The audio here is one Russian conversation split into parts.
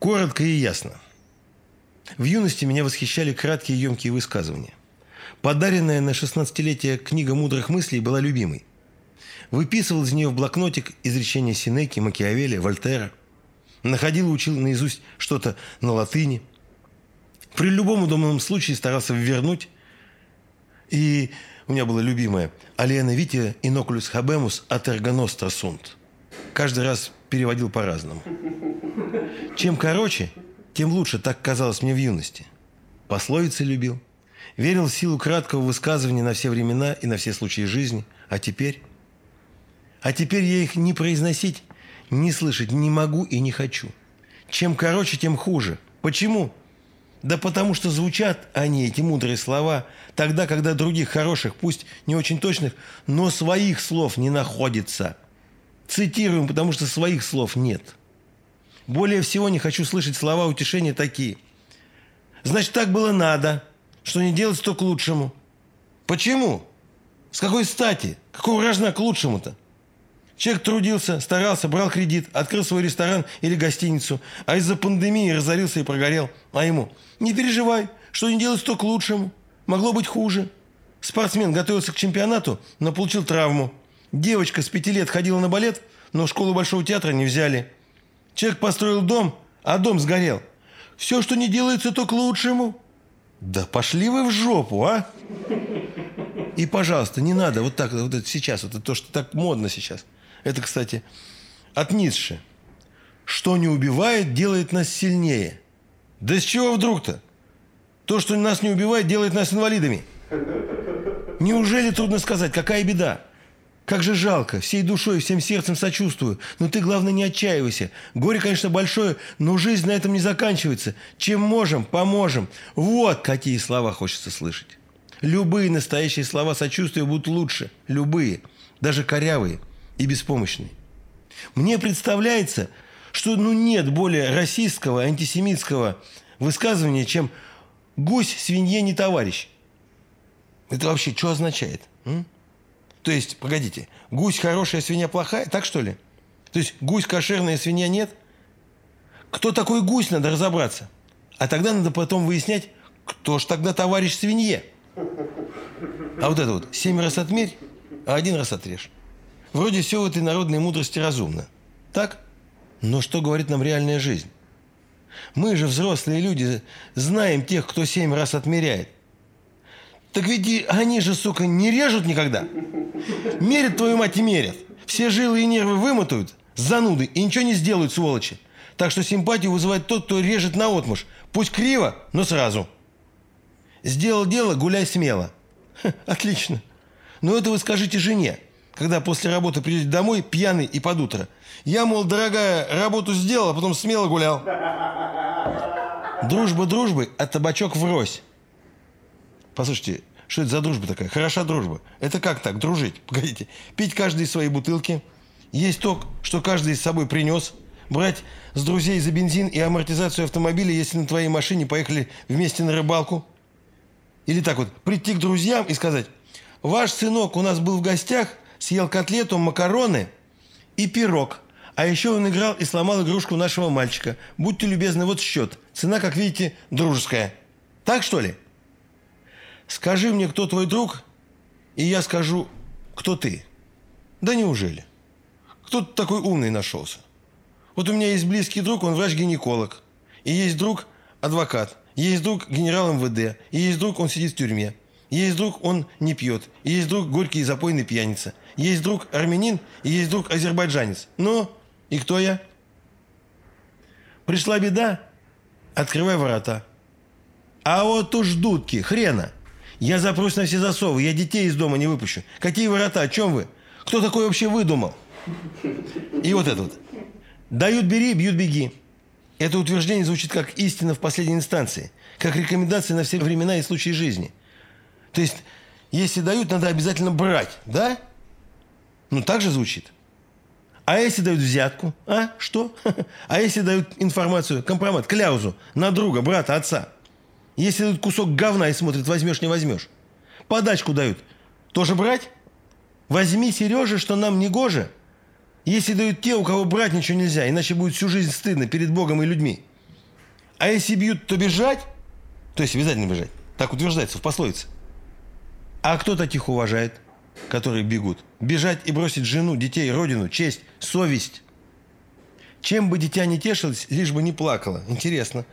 Коротко и ясно. В юности меня восхищали краткие и емкие высказывания. Подаренная на 16-летие книга мудрых мыслей была любимой. Выписывал из нее в блокнотик изречения Синеки, Макиавелли, Вольтера. Находил и учил наизусть что-то на латыни. При любом удобном случае старался вернуть. И у меня было любимое «Алиена Вития инокулюс хабемус от эргоностра сунт». Каждый раз переводил по-разному. Чем короче, тем лучше, так казалось мне в юности. Пословицы любил. Верил в силу краткого высказывания на все времена и на все случаи жизни. А теперь? А теперь я их не произносить, не слышать не могу и не хочу. Чем короче, тем хуже. Почему? Да потому что звучат они, эти мудрые слова, тогда, когда других хороших, пусть не очень точных, но своих слов не находится. Цитируем, потому что своих слов нет. Более всего не хочу слышать слова утешения такие. Значит, так было надо, что не делать, то к лучшему. Почему? С какой стати? Какого рожна к лучшему-то? Человек трудился, старался, брал кредит, открыл свой ресторан или гостиницу, а из-за пандемии разорился и прогорел. А ему «Не переживай, что не делать, то к лучшему. Могло быть хуже». Спортсмен готовился к чемпионату, но получил травму. Девочка с пяти лет ходила на балет, но в школу Большого театра не взяли. Человек построил дом, а дом сгорел. Все, что не делается, то к лучшему. Да пошли вы в жопу, а? И, пожалуйста, не надо вот так, вот это сейчас, вот это то, что так модно сейчас. Это, кстати, от Ницше. Что не убивает, делает нас сильнее. Да с чего вдруг-то? То, что нас не убивает, делает нас инвалидами. Неужели трудно сказать, какая беда? Как же жалко, всей душой, всем сердцем сочувствую. Но ты, главное, не отчаивайся. Горе, конечно, большое, но жизнь на этом не заканчивается. Чем можем, поможем. Вот какие слова хочется слышать. Любые настоящие слова сочувствия будут лучше. Любые. Даже корявые и беспомощные. Мне представляется, что ну нет более российского антисемитского высказывания, чем «гусь свинье не товарищ». Это вообще что означает? М? То есть, погодите, гусь хорошая, свинья плохая, так что ли? То есть гусь кошерная, свинья нет? Кто такой гусь, надо разобраться. А тогда надо потом выяснять, кто ж тогда товарищ свинье. А вот это вот, семь раз отмерь, а один раз отрежь. Вроде все в этой народной мудрости разумно. Так? Но что говорит нам реальная жизнь? Мы же, взрослые люди, знаем тех, кто семь раз отмеряет. Так ведь они же, сука, не режут никогда. Мерят твою мать и мерят. Все жилы и нервы вымотают, зануды, и ничего не сделают, сволочи. Так что симпатию вызывает тот, кто режет на отмуж. Пусть криво, но сразу. Сделал дело, гуляй смело. Ха, отлично. Но это вы скажите жене, когда после работы придете домой пьяный и под утро. Я, мол, дорогая, работу сделал, а потом смело гулял. Дружба дружбы, а табачок врозь. Послушайте, что это за дружба такая? Хороша дружба. Это как так, дружить? Погодите. Пить каждый из своей бутылки. Есть то, что каждый с собой принес. Брать с друзей за бензин и амортизацию автомобиля, если на твоей машине поехали вместе на рыбалку. Или так вот, прийти к друзьям и сказать, ваш сынок у нас был в гостях, съел котлету, макароны и пирог. А еще он играл и сломал игрушку нашего мальчика. Будьте любезны, вот счет. Цена, как видите, дружеская. Так что ли? Скажи мне, кто твой друг, и я скажу, кто ты. Да неужели? Кто такой умный нашелся? Вот у меня есть близкий друг, он врач-гинеколог. И есть друг адвокат. Есть друг генерал МВД. И есть друг, он сидит в тюрьме. Есть друг, он не пьет. И есть друг горький и запойный пьяница. Есть друг армянин, и есть друг азербайджанец. Ну, и кто я? Пришла беда, открывай ворота. А вот уж дудки, хрена. Я запрусь на все засовы, я детей из дома не выпущу. Какие ворота, о чем вы? Кто такой вообще выдумал? И вот это. Дают бери, бьют беги. Это утверждение звучит как истина в последней инстанции, как рекомендация на все времена и случаи жизни. То есть, если дают, надо обязательно брать, да? Ну, так же звучит. А если дают взятку? А? Что? А если дают информацию, компромат, кляузу на друга, брата, отца? Если дают кусок говна и смотрят, возьмешь, не возьмешь. Подачку дают. Тоже брать? Возьми, Сережа, что нам не гоже. Если дают те, у кого брать ничего нельзя, иначе будет всю жизнь стыдно перед Богом и людьми. А если бьют, то бежать? То есть обязательно бежать. Так утверждается в пословице. А кто таких уважает, которые бегут? Бежать и бросить жену, детей, родину, честь, совесть. Чем бы дитя не тешилось, лишь бы не плакало. Интересно.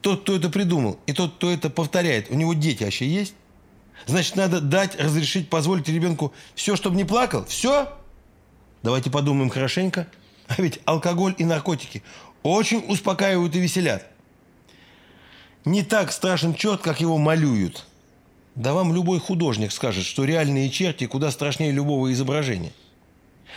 Тот, кто это придумал, и тот, кто это повторяет, у него дети вообще есть? Значит, надо дать, разрешить, позволить ребенку все, чтобы не плакал? Все? Давайте подумаем хорошенько. А ведь алкоголь и наркотики очень успокаивают и веселят. Не так страшен черт, как его малюют. Да вам любой художник скажет, что реальные черти куда страшнее любого изображения.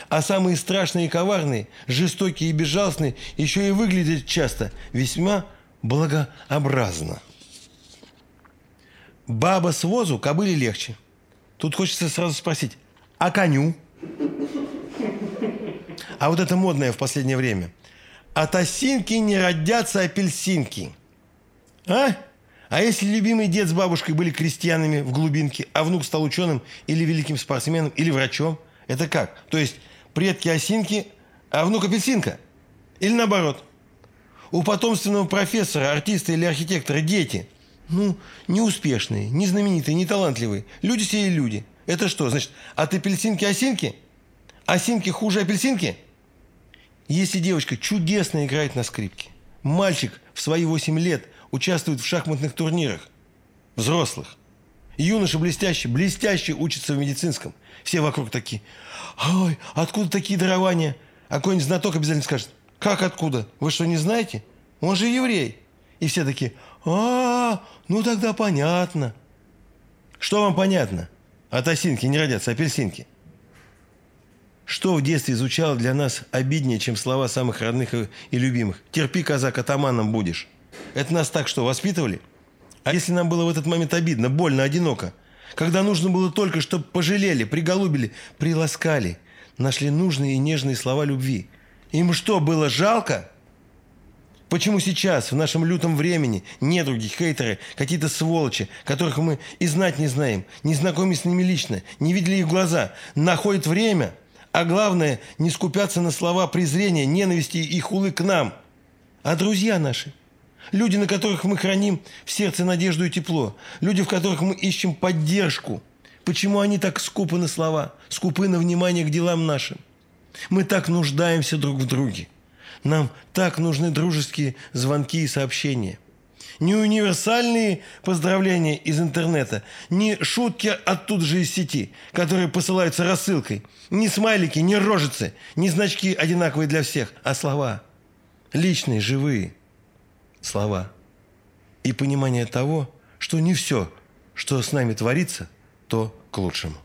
А самые страшные и коварные, жестокие и безжалостные еще и выглядят часто весьма благообразно. Баба с возу кобыле легче. Тут хочется сразу спросить, а коню? А вот это модное в последнее время. От осинки не родятся апельсинки. А? А если любимый дед с бабушкой были крестьянами в глубинке, а внук стал ученым или великим спортсменом, или врачом? Это как? То есть предки осинки, а внук апельсинка? Или наоборот? У потомственного профессора, артиста или архитектора дети – ну, неуспешные, не знаменитые, не талантливые. Люди сие люди. Это что, значит, от апельсинки осинки? Осинки хуже апельсинки? Если девочка чудесно играет на скрипке, мальчик в свои 8 лет участвует в шахматных турнирах, взрослых, юноша блестящий, блестяще учится в медицинском, все вокруг такие, ой, откуда такие дарования? А какой-нибудь знаток обязательно скажет, как откуда? Вы что, не знаете? Он же еврей. И все такие, а, ну тогда понятно. Что вам понятно? От осинки не родятся апельсинки. Что в детстве звучало для нас обиднее, чем слова самых родных и, и любимых? «Терпи, казак, атаманом будешь». Это нас так что, воспитывали? А если нам было в этот момент обидно, больно, одиноко? Когда нужно было только, чтобы пожалели, приголубили, приласкали, нашли нужные и нежные слова любви. Им что, было жалко? Почему сейчас, в нашем лютом времени, недруги, хейтеры, какие-то сволочи, которых мы и знать не знаем, не знакомы с ними лично, не видели их глаза, находят время, а главное, не скупятся на слова презрения, ненависти и хулы к нам, а друзья наши – Люди, на которых мы храним в сердце надежду и тепло. Люди, в которых мы ищем поддержку. Почему они так скупы на слова, скупы на внимание к делам нашим? Мы так нуждаемся друг в друге. Нам так нужны дружеские звонки и сообщения. Не универсальные поздравления из интернета, не шутки оттуда же из сети, которые посылаются рассылкой, не смайлики, не рожицы, не значки одинаковые для всех, а слова. Личные, живые слова. И понимание того, что не все, что с нами творится, то к лучшему.